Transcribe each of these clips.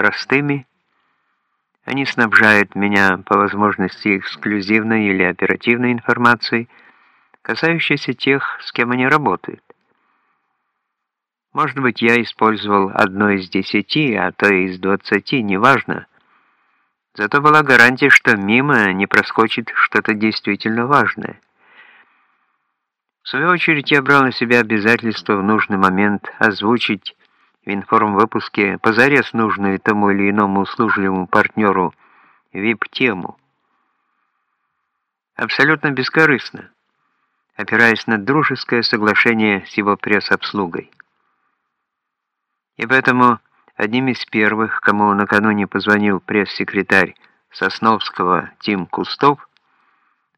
простыми. Они снабжают меня по возможности эксклюзивной или оперативной информацией, касающейся тех, с кем они работают. Может быть, я использовал одно из десяти, а то и из двадцати, неважно. Зато была гарантия, что мимо не проскочит что-то действительно важное. В свою очередь я брал на себя обязательство в нужный момент озвучить информвыпуске позарез нужную тому или иному услужливому партнеру VIP-тему. Абсолютно бескорыстно, опираясь на дружеское соглашение с его пресс-обслугой. И поэтому одним из первых, кому накануне позвонил пресс-секретарь Сосновского Тим Кустов,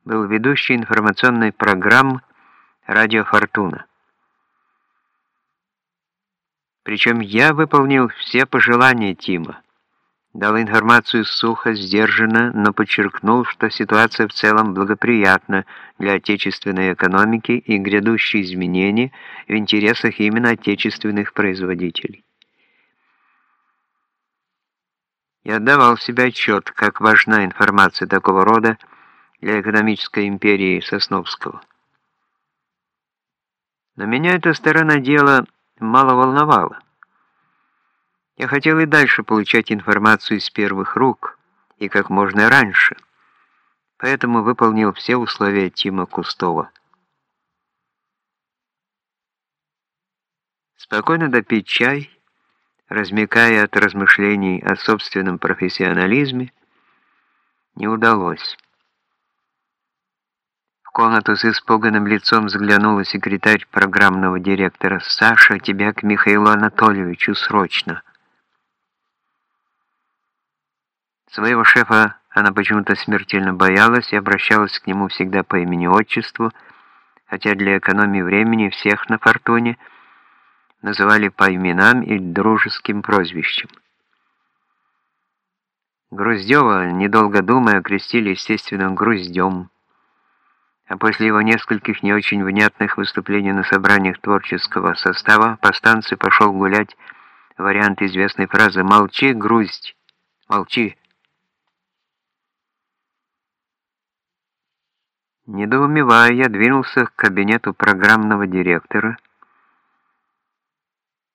был ведущий информационной программы «Радио Фортуна». Причем я выполнил все пожелания Тима. Дал информацию сухо, сдержанно, но подчеркнул, что ситуация в целом благоприятна для отечественной экономики и грядущие изменения в интересах именно отечественных производителей. Я отдавал себе отчет, как важна информация такого рода для экономической империи Сосновского. Но меня эта сторона дела мало волновала. Я хотел и дальше получать информацию из первых рук и как можно раньше, поэтому выполнил все условия Тима Кустова. Спокойно допить чай – размекая от размышлений о собственном профессионализме, не удалось. Комнату с испуганным лицом заглянула секретарь программного директора. «Саша, тебя к Михаилу Анатольевичу срочно!» Своего шефа она почему-то смертельно боялась и обращалась к нему всегда по имени-отчеству, хотя для экономии времени всех на «Фортуне» называли по именам и дружеским прозвищам. Груздева, недолго думая, окрестили, естественно, Груздем, а после его нескольких не очень внятных выступлений на собраниях творческого состава по станции пошел гулять вариант известной фразы «Молчи, грусть! Молчи!» Недоумевая, я двинулся к кабинету программного директора,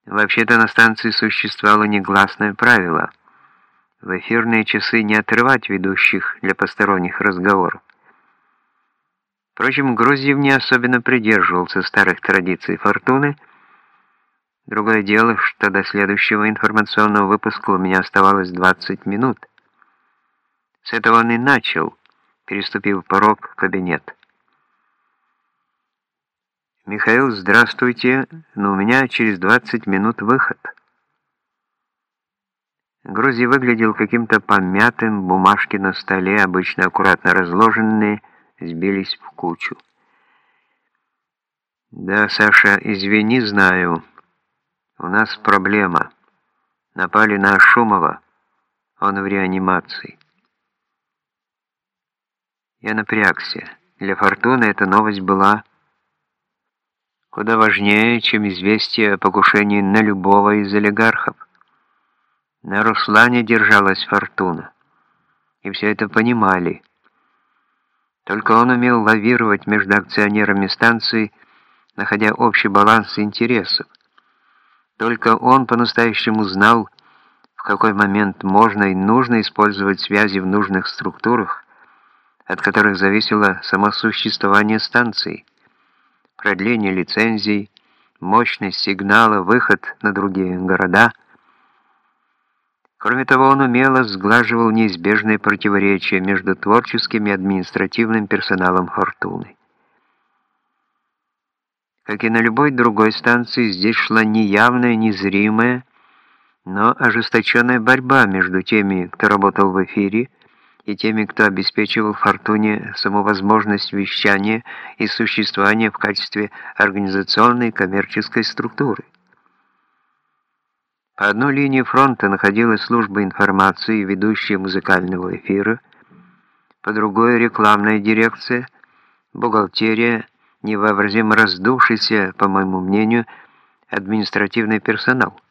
Вообще-то на станции существовало негласное правило в эфирные часы не отрывать ведущих для посторонних разговоров. Впрочем, Грузьев не особенно придерживался старых традиций «Фортуны». Другое дело, что до следующего информационного выпуска у меня оставалось 20 минут. С этого он и начал, переступив порог в кабинет. «Михаил, здравствуйте, но у меня через 20 минут выход». Грузи выглядел каким-то помятым, бумажки на столе, обычно аккуратно разложенные, сбились в кучу. «Да, Саша, извини, знаю. У нас проблема. Напали на Шумова. Он в реанимации». Я напрягся. Для Фортуны эта новость была куда важнее, чем известие о покушении на любого из олигархов. На Руслане держалась фортуна, и все это понимали. Только он умел лавировать между акционерами станции, находя общий баланс интересов. Только он по-настоящему знал, в какой момент можно и нужно использовать связи в нужных структурах, от которых зависело само существование станции продление лицензий, мощность сигнала, выход на другие города. Кроме того, он умело сглаживал неизбежные противоречия между творческим и административным персоналом «Фортуны». Как и на любой другой станции, здесь шла неявная, незримая, но ожесточенная борьба между теми, кто работал в эфире, и теми, кто обеспечивал Фортуне саму возможность вещания и существования в качестве организационной коммерческой структуры. По одной линии фронта находилась служба информации, ведущая музыкального эфира, по другой – рекламная дирекция, бухгалтерия, невообразимо раздувшийся, по моему мнению, административный персонал –